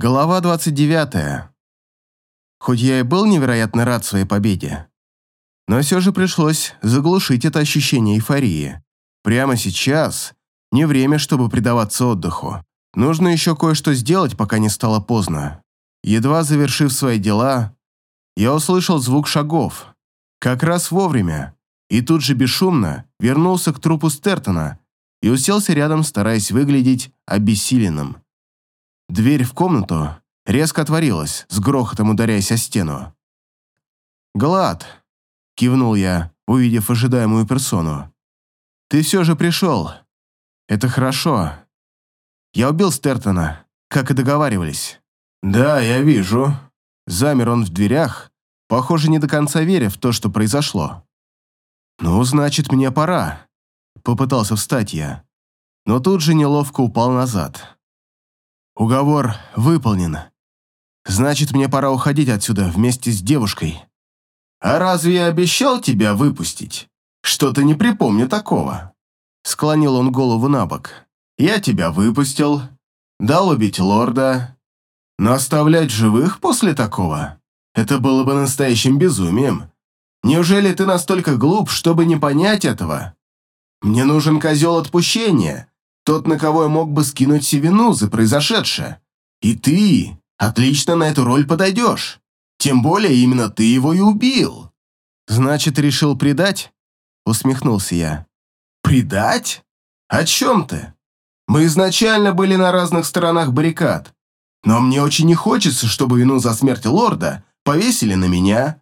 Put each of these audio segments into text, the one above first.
Глава 29. Хоть я и был невероятно рад своей победе, но все же пришлось заглушить это ощущение эйфории. Прямо сейчас не время, чтобы предаваться отдыху. Нужно еще кое-что сделать, пока не стало поздно. Едва завершив свои дела, я услышал звук шагов. Как раз вовремя. И тут же бесшумно вернулся к трупу Стертона и уселся рядом, стараясь выглядеть обессиленным. Дверь в комнату резко отворилась, с грохотом ударяясь о стену. «Глад!» – кивнул я, увидев ожидаемую персону. «Ты все же пришел. Это хорошо. Я убил Стертона, как и договаривались». «Да, я вижу». Замер он в дверях, похоже, не до конца веря в то, что произошло. «Ну, значит, мне пора», – попытался встать я, но тут же неловко упал назад. Уговор выполнен. Значит, мне пора уходить отсюда вместе с девушкой. А разве я обещал тебя выпустить? Что-то не припомню такого. Склонил он голову на бок. Я тебя выпустил, дал убить лорда. Но оставлять живых после такого? Это было бы настоящим безумием. Неужели ты настолько глуп, чтобы не понять этого? Мне нужен козел отпущения, тот, на кого я мог бы скинуть себе вину за произошедшее. И ты отлично на эту роль подойдешь. Тем более именно ты его и убил. Значит, решил предать? Усмехнулся я. Предать? О чем ты? Мы изначально были на разных сторонах баррикад. Но мне очень не хочется, чтобы вину за смерть лорда повесили на меня.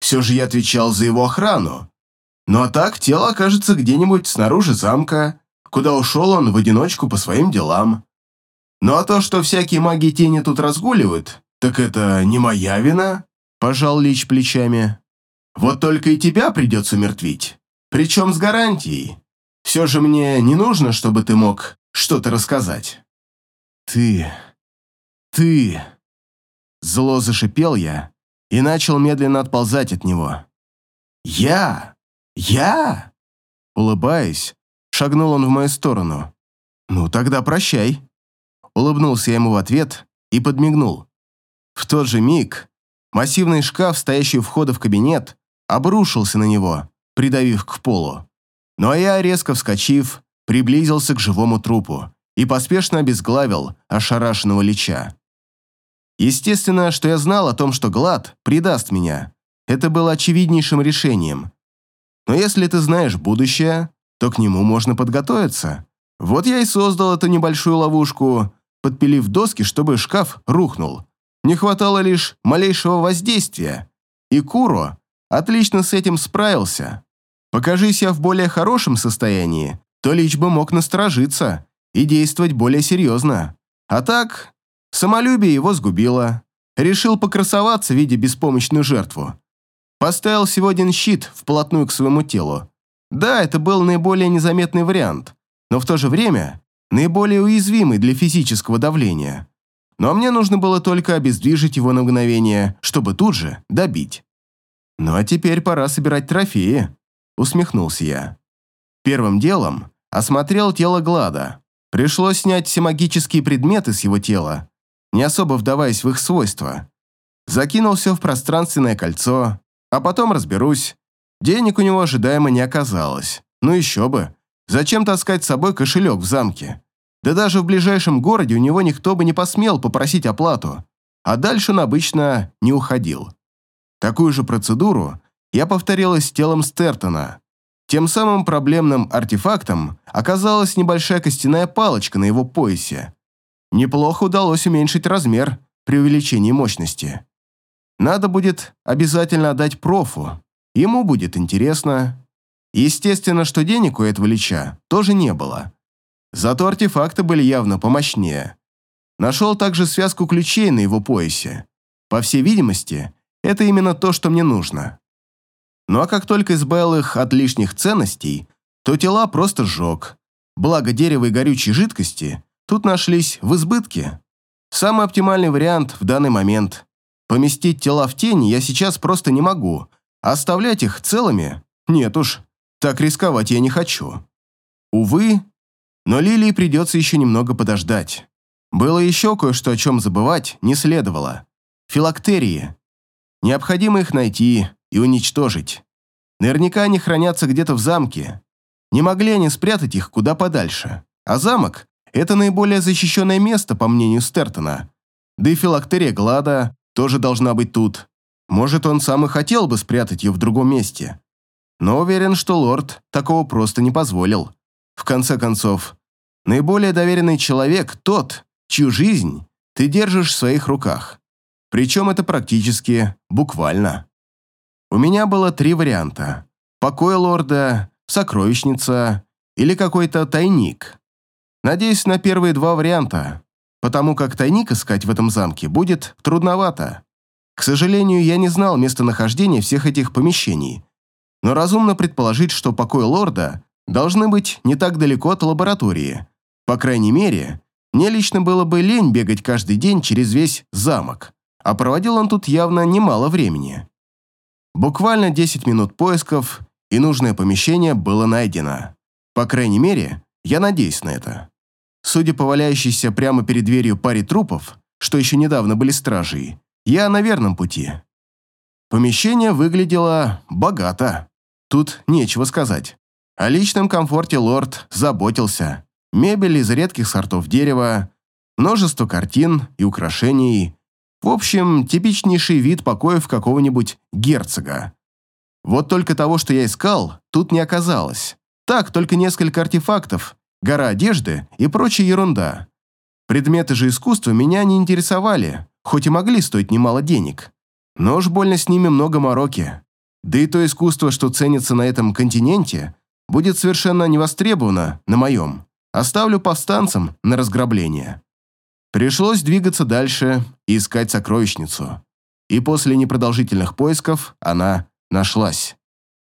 Все же я отвечал за его охрану. Ну а так тело окажется где-нибудь снаружи замка, куда ушел он в одиночку по своим делам. Ну а то, что всякие маги тени тут разгуливают, так это не моя вина, пожал Лич плечами. Вот только и тебя придется мертвить, причем с гарантией. Все же мне не нужно, чтобы ты мог что-то рассказать. Ты... ты... Зло зашипел я и начал медленно отползать от него. «Я? Я?» Улыбаясь, Шагнул он в мою сторону. «Ну, тогда прощай». Улыбнулся я ему в ответ и подмигнул. В тот же миг массивный шкаф, стоящий у входа в кабинет, обрушился на него, придавив к полу. Ну а я, резко вскочив, приблизился к живому трупу и поспешно обезглавил ошарашенного лича. Естественно, что я знал о том, что Глад предаст меня. Это было очевиднейшим решением. Но если ты знаешь будущее, то к нему можно подготовиться. Вот я и создал эту небольшую ловушку, подпилив доски, чтобы шкаф рухнул. Не хватало лишь малейшего воздействия. И Куро отлично с этим справился. Покажись я в более хорошем состоянии, то Лич бы мог насторожиться и действовать более серьезно. А так, самолюбие его сгубило. Решил покрасоваться, видя беспомощную жертву. Поставил всего один щит вплотную к своему телу, да, это был наиболее незаметный вариант, но в то же время наиболее уязвимый для физического давления. Но мне нужно было только обездвижить его на мгновение, чтобы тут же добить. «Ну а теперь пора собирать трофеи», — усмехнулся я. Первым делом осмотрел тело Глада. Пришлось снять все магические предметы с его тела, не особо вдаваясь в их свойства. Закинул все в пространственное кольцо, а потом разберусь, Денег у него ожидаемо не оказалось. Ну еще бы. Зачем таскать с собой кошелек в замке? Да даже в ближайшем городе у него никто бы не посмел попросить оплату. А дальше он обычно не уходил. Такую же процедуру я повторила с телом Стертона. Тем самым проблемным артефактом оказалась небольшая костяная палочка на его поясе. Неплохо удалось уменьшить размер при увеличении мощности. Надо будет обязательно отдать профу, Ему будет интересно. Естественно, что денег у этого лича тоже не было. Зато артефакты были явно помощнее. Нашел также связку ключей на его поясе. По всей видимости, это именно то, что мне нужно. Ну а как только избавил их от лишних ценностей, то тела просто сжег. Благо дерева и горючей жидкости тут нашлись в избытке. Самый оптимальный вариант в данный момент. Поместить тела в тени я сейчас просто не могу, Оставлять их целыми? Нет уж, так рисковать я не хочу. Увы, но Лилии придется еще немного подождать. Было еще кое-что, о чем забывать не следовало. Филактерии. Необходимо их найти и уничтожить. Наверняка они хранятся где-то в замке. Не могли они спрятать их куда подальше. А замок – это наиболее защищенное место, по мнению Стертона. Да и филактерия Глада тоже должна быть тут. Может, он сам и хотел бы спрятать ее в другом месте. Но уверен, что лорд такого просто не позволил. В конце концов, наиболее доверенный человек – тот, чью жизнь ты держишь в своих руках. Причем это практически буквально. У меня было три варианта. Покой лорда, сокровищница или какой-то тайник. Надеюсь на первые два варианта, потому как тайник искать в этом замке будет трудновато. К сожалению, я не знал местонахождения всех этих помещений, но разумно предположить, что покой лорда должны быть не так далеко от лаборатории. По крайней мере, мне лично было бы лень бегать каждый день через весь замок, а проводил он тут явно немало времени. Буквально 10 минут поисков, и нужное помещение было найдено. По крайней мере, я надеюсь на это. Судя по валяющейся прямо перед дверью паре трупов, что еще недавно были стражей, я на верном пути. Помещение выглядело богато. Тут нечего сказать. О личном комфорте лорд заботился. Мебель из редких сортов дерева, множество картин и украшений. В общем, типичнейший вид покоев какого-нибудь герцога. Вот только того, что я искал, тут не оказалось. Так, только несколько артефактов, гора одежды и прочая ерунда. Предметы же искусства меня не интересовали, хоть и могли стоить немало денег. Но уж больно с ними много мороки. Да и то искусство, что ценится на этом континенте, будет совершенно невостребовано на моем. Оставлю повстанцам на разграбление. Пришлось двигаться дальше и искать сокровищницу. И после непродолжительных поисков она нашлась.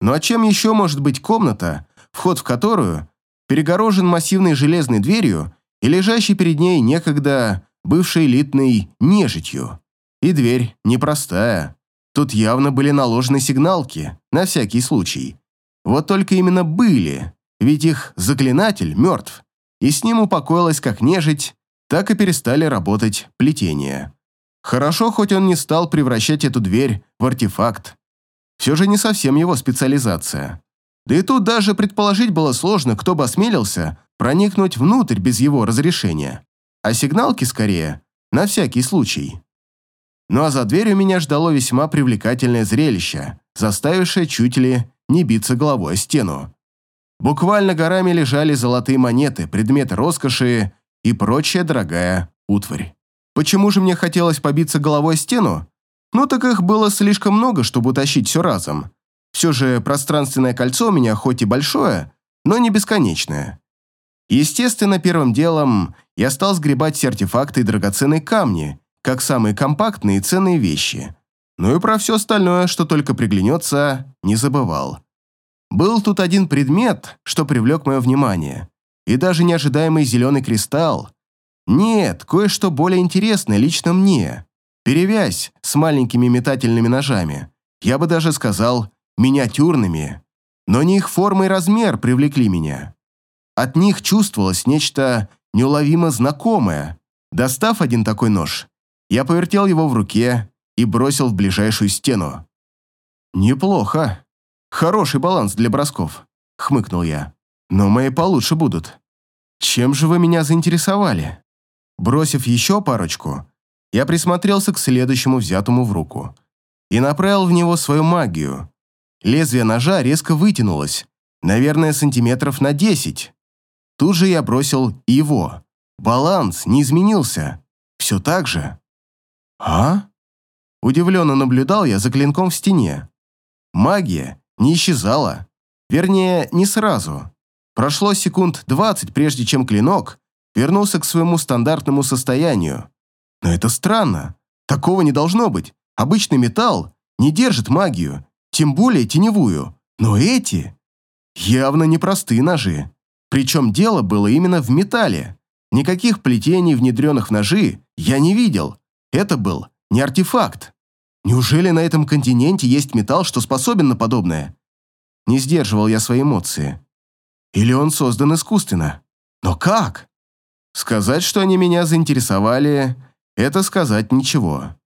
Ну а чем еще может быть комната, вход в которую перегорожен массивной железной дверью и лежащий перед ней некогда бывшей элитной нежитью. И дверь непростая. Тут явно были наложены сигналки, на всякий случай. Вот только именно были, ведь их заклинатель мертв, и с ним упокоилась как нежить, так и перестали работать плетения. Хорошо, хоть он не стал превращать эту дверь в артефакт. Все же не совсем его специализация. Да и тут даже предположить было сложно, кто бы осмелился проникнуть внутрь без его разрешения а сигналки скорее, на всякий случай. Ну а за дверью меня ждало весьма привлекательное зрелище, заставившее чуть ли не биться головой о стену. Буквально горами лежали золотые монеты, предметы роскоши и прочая дорогая утварь. Почему же мне хотелось побиться головой о стену? Ну так их было слишком много, чтобы утащить все разом. Все же пространственное кольцо у меня хоть и большое, но не бесконечное. Естественно, первым делом я стал сгребать все артефакты и драгоценные камни, как самые компактные и ценные вещи. Ну и про все остальное, что только приглянется, не забывал. Был тут один предмет, что привлек мое внимание. И даже неожидаемый зеленый кристалл. Нет, кое-что более интересное лично мне. Перевязь с маленькими метательными ножами. Я бы даже сказал, миниатюрными. Но не их форма и размер привлекли меня. От них чувствовалось нечто неуловимо знакомое. Достав один такой нож, я повертел его в руке и бросил в ближайшую стену. «Неплохо. Хороший баланс для бросков», — хмыкнул я. «Но мои получше будут. Чем же вы меня заинтересовали?» Бросив еще парочку, я присмотрелся к следующему взятому в руку и направил в него свою магию. Лезвие ножа резко вытянулось, наверное, сантиметров на десять. Тут же я бросил его. Баланс не изменился. Все так же. «А?» Удивленно наблюдал я за клинком в стене. Магия не исчезала. Вернее, не сразу. Прошло секунд двадцать, прежде чем клинок вернулся к своему стандартному состоянию. Но это странно. Такого не должно быть. Обычный металл не держит магию, тем более теневую. Но эти явно непростые ножи. Причем дело было именно в металле. Никаких плетений, внедренных в ножи, я не видел. Это был не артефакт. Неужели на этом континенте есть металл, что способен на подобное? Не сдерживал я свои эмоции. Или он создан искусственно? Но как? Сказать, что они меня заинтересовали, это сказать ничего.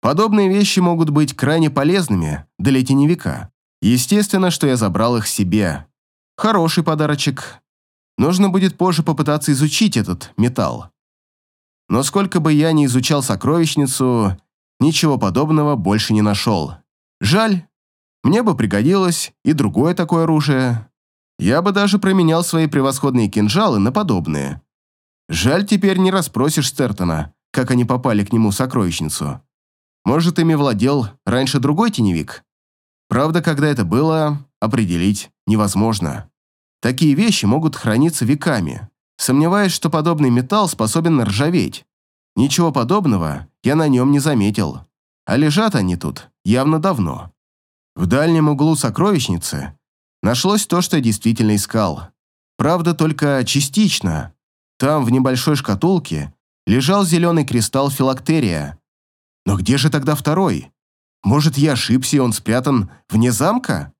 Подобные вещи могут быть крайне полезными для теневика. Естественно, что я забрал их себе. Хороший подарочек. Нужно будет позже попытаться изучить этот металл. Но сколько бы я ни изучал сокровищницу, ничего подобного больше не нашел. Жаль, мне бы пригодилось и другое такое оружие. Я бы даже променял свои превосходные кинжалы на подобные. Жаль, теперь не расспросишь Стертона, как они попали к нему в сокровищницу. Может, ими владел раньше другой теневик? Правда, когда это было, определить невозможно. Такие вещи могут храниться веками. Сомневаюсь, что подобный металл способен ржаветь. Ничего подобного я на нем не заметил. А лежат они тут явно давно. В дальнем углу сокровищницы нашлось то, что я действительно искал. Правда, только частично. Там, в небольшой шкатулке, лежал зеленый кристалл филактерия. Но где же тогда второй? Может, я ошибся, и он спрятан вне замка?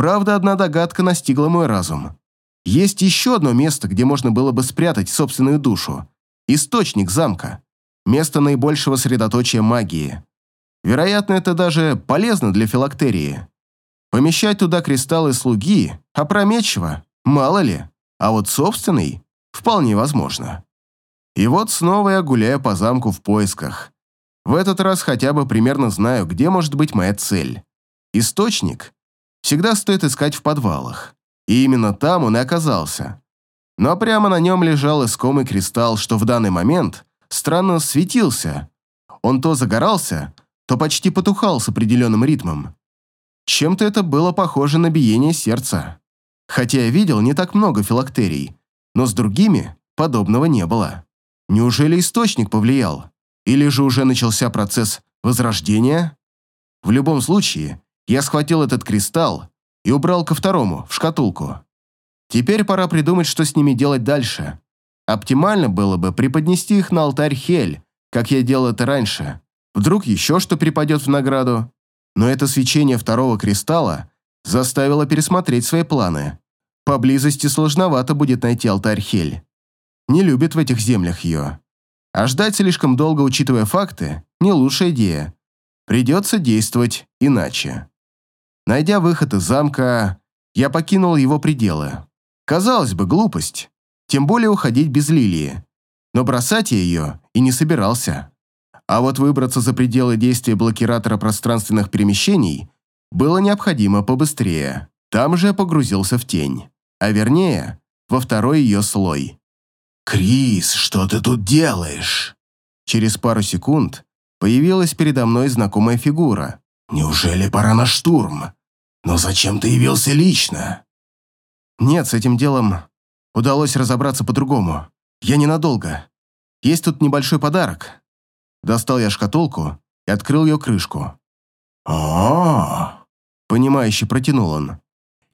Правда, одна догадка настигла мой разум. Есть еще одно место, где можно было бы спрятать собственную душу. Источник замка. Место наибольшего средоточия магии. Вероятно, это даже полезно для филактерии. Помещать туда кристаллы слуги опрометчиво, мало ли, а вот собственный вполне возможно. И вот снова я гуляю по замку в поисках. В этот раз хотя бы примерно знаю, где может быть моя цель. Источник всегда стоит искать в подвалах. И именно там он и оказался. Но прямо на нем лежал искомый кристалл, что в данный момент странно светился. Он то загорался, то почти потухал с определенным ритмом. Чем-то это было похоже на биение сердца. Хотя я видел не так много филактерий, но с другими подобного не было. Неужели источник повлиял? Или же уже начался процесс возрождения? В любом случае, я схватил этот кристалл и убрал ко второму, в шкатулку. Теперь пора придумать, что с ними делать дальше. Оптимально было бы преподнести их на алтарь Хель, как я делал это раньше. Вдруг еще что припадет в награду. Но это свечение второго кристалла заставило пересмотреть свои планы. Поблизости сложновато будет найти алтарь Хель. Не любит в этих землях ее. А ждать слишком долго, учитывая факты, не лучшая идея. Придется действовать иначе. Найдя выход из замка, я покинул его пределы. Казалось бы, глупость. Тем более уходить без Лилии. Но бросать я ее и не собирался. А вот выбраться за пределы действия блокиратора пространственных перемещений было необходимо побыстрее. Там же я погрузился в тень. А вернее, во второй ее слой. «Крис, что ты тут делаешь?» Через пару секунд появилась передо мной знакомая фигура. «Неужели пора на штурм? Но зачем ты явился лично?» «Нет, с этим делом удалось разобраться по-другому. Я ненадолго. Есть тут небольшой подарок». Достал я шкатулку и открыл ее крышку. «О-о-о!» Понимающе протянул он.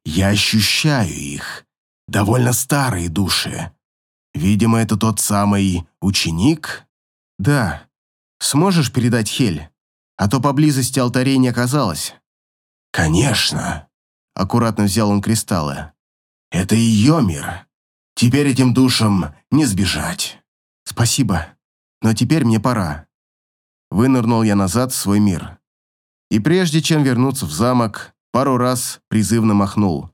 «Я ощущаю их. Довольно старые души. Видимо, это тот самый ученик?» «Да. Сможешь передать Хель? А то поблизости алтарей не оказалось». «Конечно». Аккуратно взял он кристаллы. «Это ее мир. Теперь этим душам не сбежать». «Спасибо. Но теперь мне пора». Вынырнул я назад в свой мир. И прежде чем вернуться в замок, пару раз призывно махнул.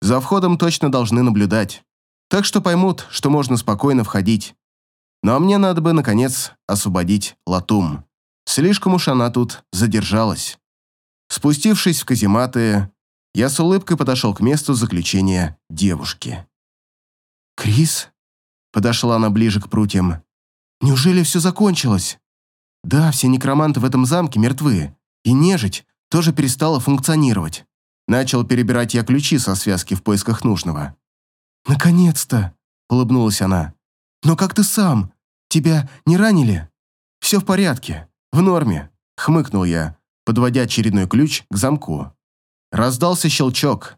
За входом точно должны наблюдать так что поймут, что можно спокойно входить. Ну а мне надо бы, наконец, освободить Латум. Слишком уж она тут задержалась. Спустившись в казематы, я с улыбкой подошел к месту заключения девушки. «Крис?» — подошла она ближе к прутьям. «Неужели все закончилось?» «Да, все некроманты в этом замке мертвы, и нежить тоже перестала функционировать». Начал перебирать я ключи со связки в поисках нужного. «Наконец-то!» — улыбнулась она. «Но как ты сам? Тебя не ранили?» «Все в порядке, в норме», — хмыкнул я, подводя очередной ключ к замку. Раздался щелчок.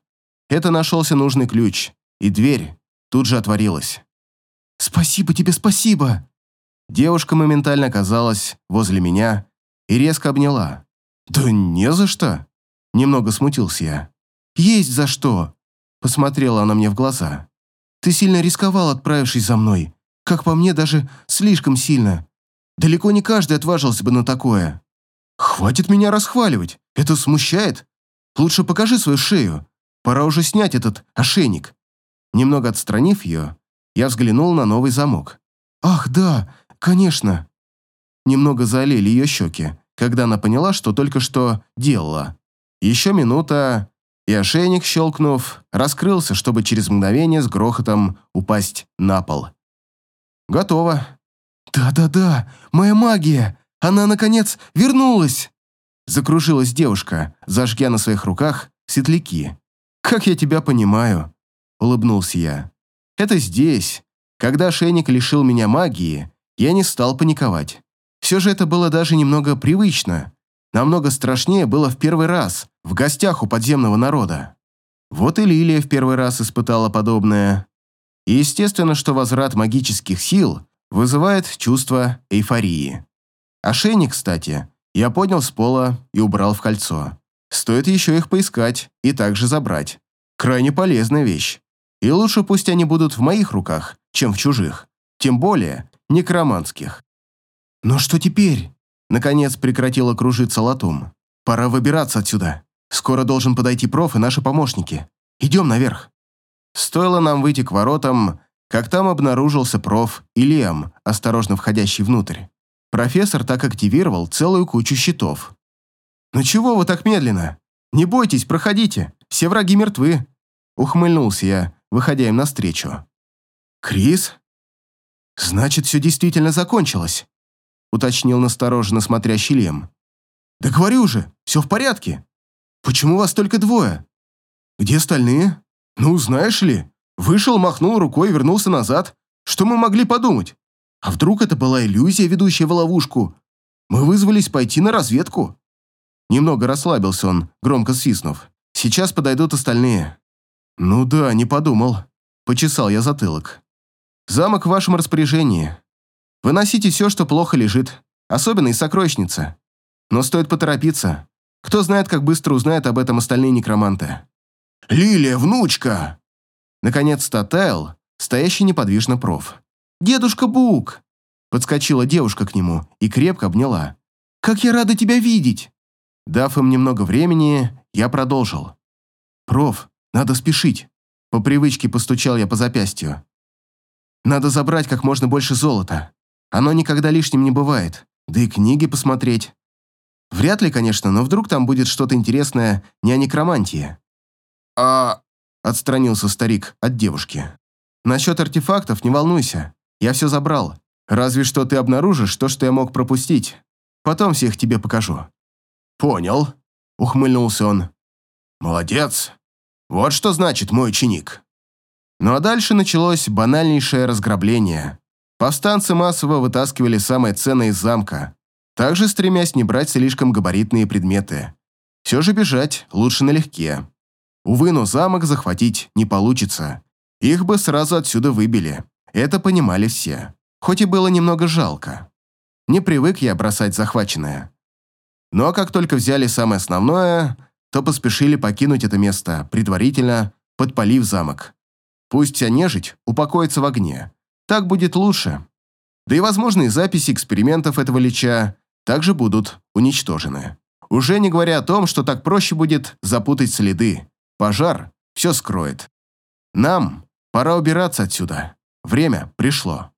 Это нашелся нужный ключ, и дверь тут же отворилась. «Спасибо тебе, спасибо!» Девушка моментально оказалась возле меня и резко обняла. «Да не за что!» Немного смутился я. «Есть за что!» Посмотрела она мне в глаза. Ты сильно рисковал, отправившись за мной. Как по мне, даже слишком сильно. Далеко не каждый отважился бы на такое. Хватит меня расхваливать. Это смущает. Лучше покажи свою шею. Пора уже снять этот ошейник. Немного отстранив ее, я взглянул на новый замок. Ах, да, конечно. Немного залили ее щеки, когда она поняла, что только что делала. Еще минута, и ошейник, щелкнув, раскрылся, чтобы через мгновение с грохотом упасть на пол. Готово. «Да-да-да, моя магия! Она, наконец, вернулась!» Закружилась девушка, зажгя на своих руках светляки. «Как я тебя понимаю?» — улыбнулся я. «Это здесь. Когда ошейник лишил меня магии, я не стал паниковать. Все же это было даже немного привычно. Намного страшнее было в первый раз, в гостях у подземного народа. Вот и Лилия в первый раз испытала подобное. И естественно, что возврат магических сил вызывает чувство эйфории. Ошейник, кстати, я поднял с пола и убрал в кольцо. Стоит еще их поискать и также забрать. Крайне полезная вещь. И лучше пусть они будут в моих руках, чем в чужих. Тем более некроманских. «Но что теперь?» Наконец прекратила кружиться латум. «Пора выбираться отсюда. Скоро должен подойти проф и наши помощники. Идем наверх». Стоило нам выйти к воротам, как там обнаружился проф и Лем, осторожно входящий внутрь. Профессор так активировал целую кучу щитов. «Ну чего вы так медленно? Не бойтесь, проходите, все враги мертвы», ухмыльнулся я, выходя им навстречу. «Крис? Значит, все действительно закончилось», уточнил настороженно смотрящий Лем. «Да говорю же, все в порядке. Почему вас только двое? Где остальные? Ну, знаешь ли, вышел, махнул рукой и вернулся назад. Что мы могли подумать? А вдруг это была иллюзия, ведущая в ловушку? Мы вызвались пойти на разведку». Немного расслабился он, громко свистнув. «Сейчас подойдут остальные». «Ну да, не подумал». Почесал я затылок. «Замок в вашем распоряжении. Выносите все, что плохо лежит, особенно из сокровищницы. Но стоит поторопиться. Кто знает, как быстро узнают об этом остальные некроманты». «Лилия, внучка!» Наконец-то Тайл, стоящий неподвижно проф. «Дедушка Бук!» Подскочила девушка к нему и крепко обняла. «Как я рада тебя видеть!» Дав им немного времени, я продолжил. «Проф, надо спешить!» По привычке постучал я по запястью. «Надо забрать как можно больше золота. Оно никогда лишним не бывает. Да и книги посмотреть. Вряд ли, конечно, но вдруг там будет что-то интересное не о некромантии». «А...» — отстранился старик от девушки. «Насчет артефактов не волнуйся. Я все забрал. Разве что ты обнаружишь то, что я мог пропустить. Потом всех тебе покажу». «Понял», — ухмыльнулся он. «Молодец. Вот что значит мой ученик». Ну а дальше началось банальнейшее разграбление. Повстанцы массово вытаскивали самое ценное из замка, также стремясь не брать слишком габаритные предметы. Все же бежать лучше налегке. Увы, но замок захватить не получится. Их бы сразу отсюда выбили. Это понимали все. Хоть и было немного жалко. Не привык я бросать захваченное. Но как только взяли самое основное, то поспешили покинуть это место, предварительно подпалив замок. Пусть вся нежить упокоится в огне. Так будет лучше. Да и возможные записи экспериментов этого лича также будут уничтожены. Уже не говоря о том, что так проще будет запутать следы. Пожар все скроет. Нам пора убираться отсюда. Время пришло.